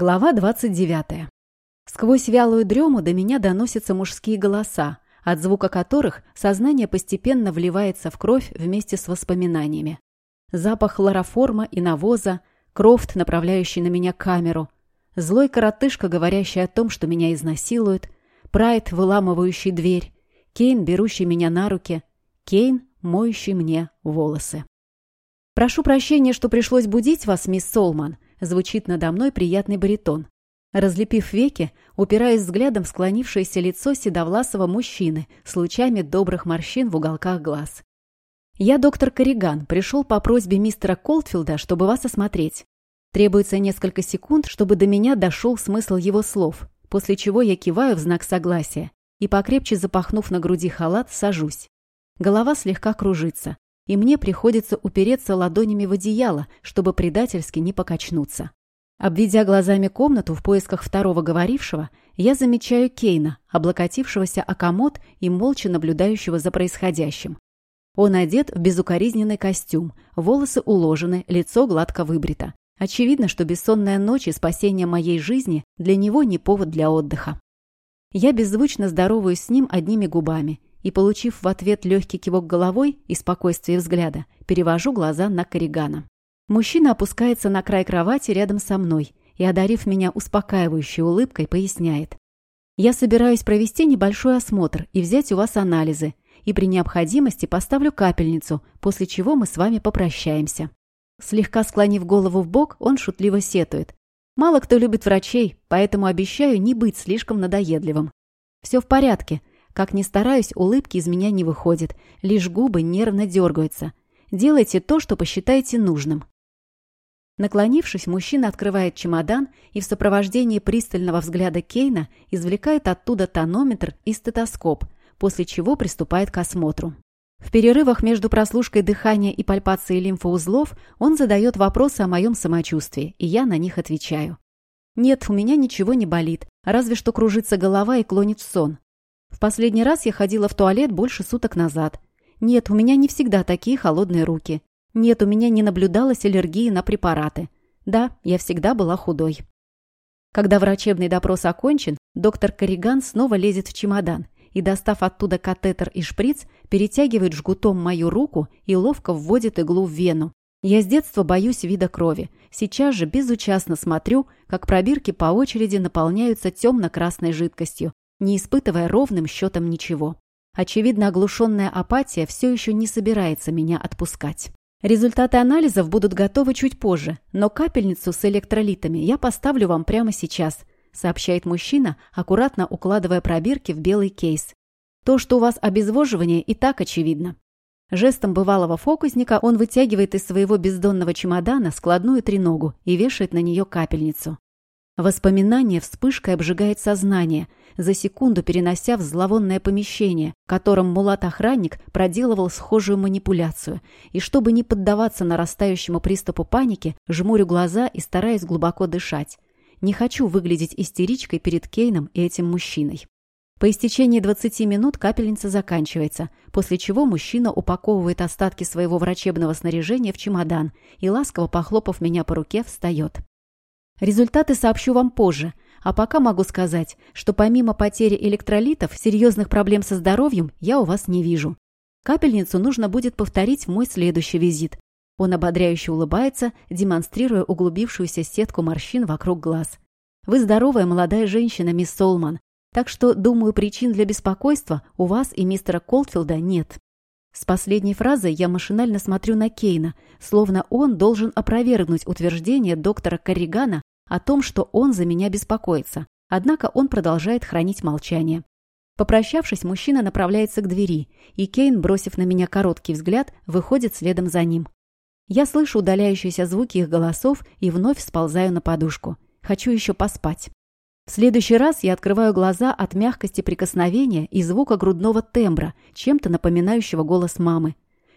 Глава 29. Сквозь вялую дрему до меня доносятся мужские голоса, от звука которых сознание постепенно вливается в кровь вместе с воспоминаниями. Запах хлороформа и навоза, Крофт, направляющий на меня камеру, злой коротышка, говорящий о том, что меня изнасилуют, Прайд, выламывающий дверь, Кейн, берущий меня на руки, Кейн, моющий мне волосы. «Прошу прощения, что пришлось будить вас, мисс Солман», звучит надо мной приятный баритон. Разлепив веки, упираясь взглядом в склонившееся лицо седовласого мужчины с лучами добрых морщин в уголках глаз. «Я доктор Корриган, пришел по просьбе мистера Колтфилда, чтобы вас осмотреть. Требуется несколько секунд, чтобы до меня дошел смысл его слов, после чего я киваю в знак согласия и, покрепче запахнув на груди халат, сажусь. Голова слегка кружится и мне приходится упереться ладонями в одеяло, чтобы предательски не покачнуться. Обведя глазами комнату в поисках второго говорившего, я замечаю Кейна, облокотившегося о комод и молча наблюдающего за происходящим. Он одет в безукоризненный костюм, волосы уложены, лицо гладко выбрито. Очевидно, что бессонная ночь и спасение моей жизни для него не повод для отдыха. Я беззвучно здороваюсь с ним одними губами и, получив в ответ легкий кивок головой и спокойствие взгляда, перевожу глаза на Корригана. Мужчина опускается на край кровати рядом со мной и, одарив меня успокаивающей улыбкой, поясняет. «Я собираюсь провести небольшой осмотр и взять у вас анализы, и при необходимости поставлю капельницу, после чего мы с вами попрощаемся». Слегка склонив голову в бок, он шутливо сетует. «Мало кто любит врачей, поэтому обещаю не быть слишком надоедливым. Все в порядке, как ни стараюсь, улыбки из меня не выходят, лишь губы нервно дергаются. Делайте то, что посчитаете нужным. Наклонившись, мужчина открывает чемодан и в сопровождении пристального взгляда Кейна извлекает оттуда тонометр и стетоскоп, после чего приступает к осмотру. В перерывах между прослушкой дыхания и пальпацией лимфоузлов он задает вопросы о моем самочувствии, и я на них отвечаю. Нет, у меня ничего не болит, разве что кружится голова и клонит в сон. В последний раз я ходила в туалет больше суток назад. Нет, у меня не всегда такие холодные руки. Нет, у меня не наблюдалась аллергии на препараты. Да, я всегда была худой. Когда врачебный допрос окончен, доктор Корриган снова лезет в чемодан и, достав оттуда катетер и шприц, перетягивает жгутом мою руку и ловко вводит иглу в вену. Я с детства боюсь вида крови. Сейчас же безучастно смотрю, как пробирки по очереди наполняются темно-красной жидкостью, не испытывая ровным счетом ничего. Очевидно, оглушенная апатия все еще не собирается меня отпускать. Результаты анализов будут готовы чуть позже, но капельницу с электролитами я поставлю вам прямо сейчас, сообщает мужчина, аккуратно укладывая пробирки в белый кейс. То, что у вас обезвоживание, и так очевидно. Жестом бывалого фокусника он вытягивает из своего бездонного чемодана складную треногу и вешает на нее капельницу. Воспоминание вспышкой обжигает сознание, за секунду перенося в зловонное помещение, в котором мулат-охранник проделывал схожую манипуляцию. И чтобы не поддаваться нарастающему приступу паники, жмурю глаза и стараюсь глубоко дышать. Не хочу выглядеть истеричкой перед Кейном и этим мужчиной. По истечении 20 минут капельница заканчивается, после чего мужчина упаковывает остатки своего врачебного снаряжения в чемодан и, ласково похлопав меня по руке, встает. Результаты сообщу вам позже, а пока могу сказать, что помимо потери электролитов, серьезных проблем со здоровьем я у вас не вижу. Капельницу нужно будет повторить в мой следующий визит. Он ободряюще улыбается, демонстрируя углубившуюся сетку морщин вокруг глаз. Вы здоровая молодая женщина, мисс Солман, так что, думаю, причин для беспокойства у вас и мистера Колтфилда нет. С последней фразой я машинально смотрю на Кейна, словно он должен опровергнуть утверждение доктора Корригана о том, что он за меня беспокоится. Однако он продолжает хранить молчание. Попрощавшись, мужчина направляется к двери, и Кейн, бросив на меня короткий взгляд, выходит следом за ним. Я слышу удаляющиеся звуки их голосов и вновь сползаю на подушку. Хочу еще поспать. В следующий раз я открываю глаза от мягкости прикосновения и звука грудного тембра, чем-то напоминающего голос мамы.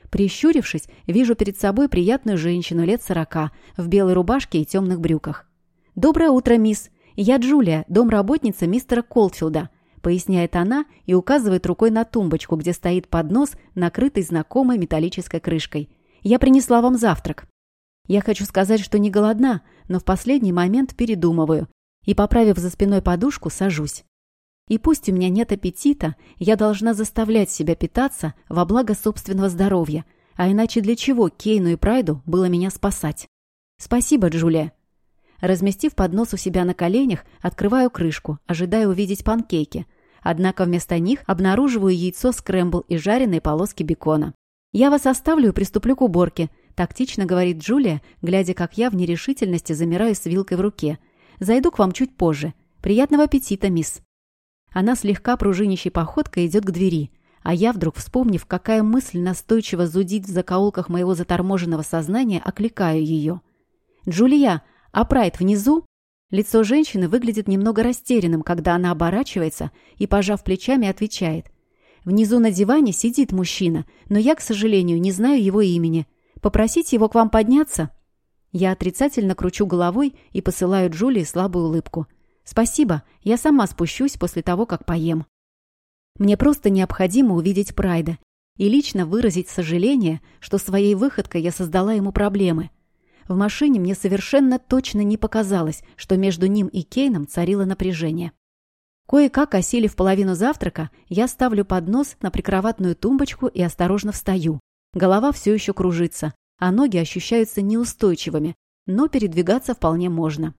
Прищурившись, вижу перед собой приятную женщину лет сорока, в белой рубашке и темных брюках. «Доброе утро, мисс. Я Джулия, домработница мистера Колтфилда», поясняет она и указывает рукой на тумбочку, где стоит поднос, накрытый знакомой металлической крышкой. «Я принесла вам завтрак». Я хочу сказать, что не голодна, но в последний момент передумываю и, поправив за спиной подушку, сажусь. И пусть у меня нет аппетита, я должна заставлять себя питаться во благо собственного здоровья, а иначе для чего Кейну и Прайду было меня спасать? Спасибо, Джулия. Разместив поднос у себя на коленях, открываю крышку, ожидая увидеть панкейки. Однако вместо них обнаруживаю яйцо скрэмбл и жареные полоски бекона. «Я вас оставлю и приступлю к уборке», – тактично говорит Джулия, глядя, как я в нерешительности замираю с вилкой в руке. «Зайду к вам чуть позже. Приятного аппетита, мисс». Она слегка пружинищей походкой идет к двери, а я, вдруг вспомнив, какая мысль настойчиво зудит в закоулках моего заторможенного сознания, окликаю ее. «Джулия, а Прайд внизу?» Лицо женщины выглядит немного растерянным, когда она оборачивается и, пожав плечами, отвечает. «Внизу на диване сидит мужчина, но я, к сожалению, не знаю его имени. Попросить его к вам подняться?» Я отрицательно кручу головой и посылаю Джулии слабую улыбку. «Спасибо, я сама спущусь после того, как поем». Мне просто необходимо увидеть Прайда и лично выразить сожаление, что своей выходкой я создала ему проблемы – в машине мне совершенно точно не показалось, что между ним и Кейном царило напряжение. Кое-как осилив половину завтрака, я ставлю поднос на прикроватную тумбочку и осторожно встаю. Голова все еще кружится, а ноги ощущаются неустойчивыми, но передвигаться вполне можно.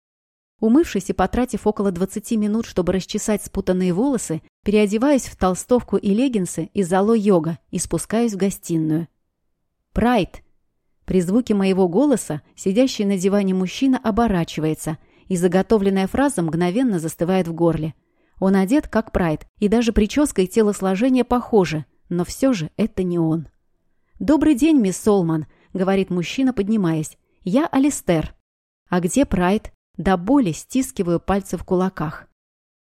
Умывшись и потратив около 20 минут, чтобы расчесать спутанные волосы, переодеваюсь в толстовку и леггинсы из зало йога и спускаюсь в гостиную. «Прайд!» При звуке моего голоса сидящий на диване мужчина оборачивается, и заготовленная фраза мгновенно застывает в горле. Он одет как прайд, и даже прическа и телосложение похожи, но все же это не он. «Добрый день, мисс Солман», — говорит мужчина, поднимаясь. «Я Алистер». «А где прайд?» До боли стискиваю пальцы в кулаках.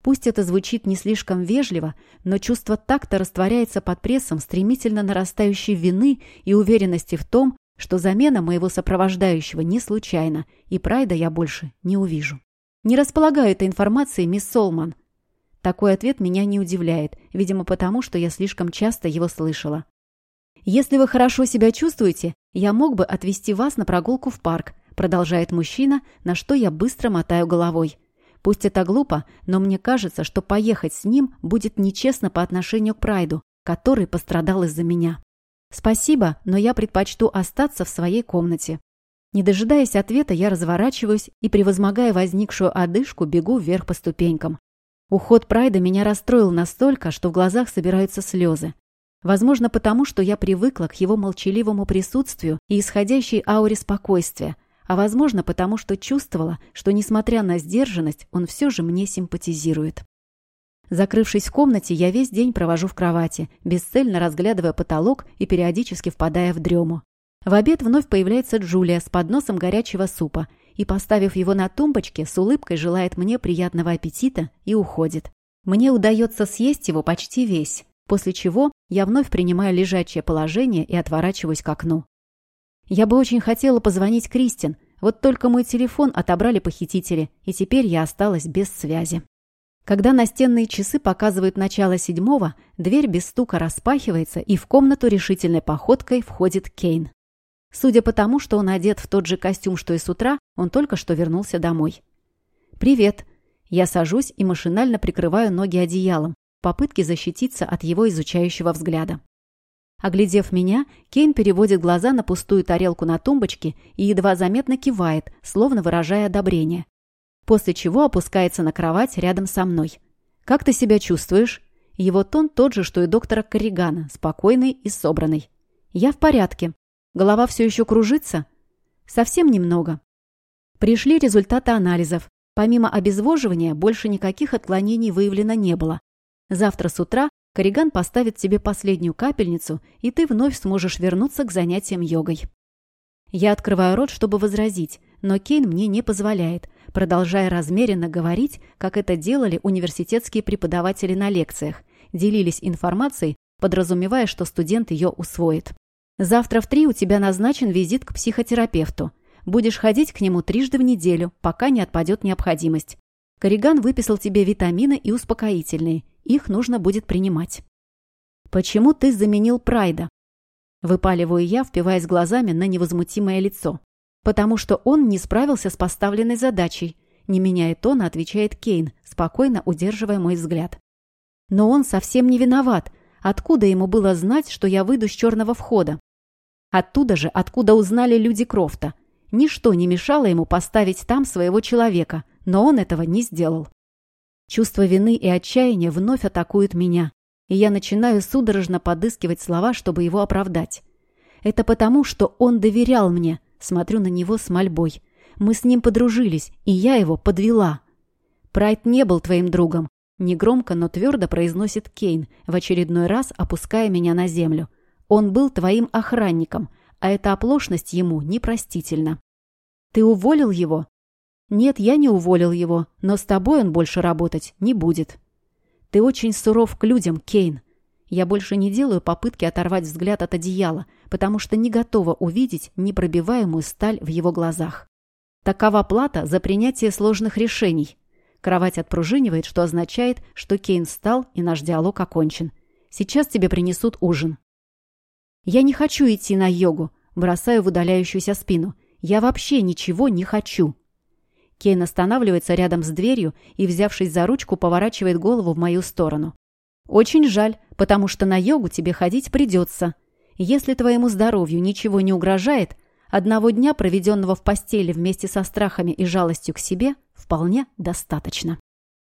Пусть это звучит не слишком вежливо, но чувство такта растворяется под прессом стремительно нарастающей вины и уверенности в том, что замена моего сопровождающего не случайна, и Прайда я больше не увижу. Не располагаю этой информацией, мисс Солман. Такой ответ меня не удивляет, видимо, потому, что я слишком часто его слышала. «Если вы хорошо себя чувствуете, я мог бы отвезти вас на прогулку в парк», продолжает мужчина, на что я быстро мотаю головой. Пусть это глупо, но мне кажется, что поехать с ним будет нечестно по отношению к Прайду, который пострадал из-за меня. «Спасибо, но я предпочту остаться в своей комнате». Не дожидаясь ответа, я разворачиваюсь и, превозмогая возникшую одышку, бегу вверх по ступенькам. Уход Прайда меня расстроил настолько, что в глазах собираются слезы. Возможно, потому что я привыкла к его молчаливому присутствию и исходящей ауре спокойствия, а возможно, потому что чувствовала, что, несмотря на сдержанность, он все же мне симпатизирует. Закрывшись в комнате, я весь день провожу в кровати, бесцельно разглядывая потолок и периодически впадая в дрему. В обед вновь появляется Джулия с подносом горячего супа и, поставив его на тумбочке, с улыбкой желает мне приятного аппетита и уходит. Мне удается съесть его почти весь, после чего я вновь принимаю лежачее положение и отворачиваюсь к окну. Я бы очень хотела позвонить Кристин, вот только мой телефон отобрали похитители, и теперь я осталась без связи. Когда настенные часы показывают начало седьмого, дверь без стука распахивается, и в комнату решительной походкой входит Кейн. Судя по тому, что он одет в тот же костюм, что и с утра, он только что вернулся домой. «Привет». Я сажусь и машинально прикрываю ноги одеялом, в попытке защититься от его изучающего взгляда. Оглядев меня, Кейн переводит глаза на пустую тарелку на тумбочке и едва заметно кивает, словно выражая одобрение после чего опускается на кровать рядом со мной. «Как ты себя чувствуешь?» Его тон тот же, что и доктора Корригана, спокойный и собранный. «Я в порядке. Голова все еще кружится?» «Совсем немного». Пришли результаты анализов. Помимо обезвоживания, больше никаких отклонений выявлено не было. Завтра с утра Корриган поставит тебе последнюю капельницу, и ты вновь сможешь вернуться к занятиям йогой. Я открываю рот, чтобы возразить, но Кейн мне не позволяет, продолжая размеренно говорить, как это делали университетские преподаватели на лекциях, делились информацией, подразумевая, что студент ее усвоит. «Завтра в три у тебя назначен визит к психотерапевту. Будешь ходить к нему трижды в неделю, пока не отпадет необходимость. Корриган выписал тебе витамины и успокоительные. Их нужно будет принимать». «Почему ты заменил Прайда?» Выпаливаю я, впиваясь глазами на невозмутимое лицо. Потому что он не справился с поставленной задачей. Не меняя тона, отвечает Кейн, спокойно удерживая мой взгляд. Но он совсем не виноват. Откуда ему было знать, что я выйду с черного входа? Оттуда же, откуда узнали люди Крофта. Ничто не мешало ему поставить там своего человека, но он этого не сделал. Чувство вины и отчаяния вновь атакуют меня, и я начинаю судорожно подыскивать слова, чтобы его оправдать. Это потому, что он доверял мне, смотрю на него с мольбой. Мы с ним подружились, и я его подвела. Прайд не был твоим другом. Негромко, но твердо произносит Кейн, в очередной раз опуская меня на землю. Он был твоим охранником, а эта оплошность ему непростительна. Ты уволил его? Нет, я не уволил его, но с тобой он больше работать не будет. Ты очень суров к людям, Кейн. Я больше не делаю попытки оторвать взгляд от одеяла, потому что не готова увидеть непробиваемую сталь в его глазах. Такова плата за принятие сложных решений. Кровать отпружинивает, что означает, что Кейн встал и наш диалог окончен. Сейчас тебе принесут ужин. Я не хочу идти на йогу, бросаю в удаляющуюся спину. Я вообще ничего не хочу. Кейн останавливается рядом с дверью и, взявшись за ручку, поворачивает голову в мою сторону. «Очень жаль, потому что на йогу тебе ходить придется. Если твоему здоровью ничего не угрожает, одного дня, проведенного в постели вместе со страхами и жалостью к себе, вполне достаточно».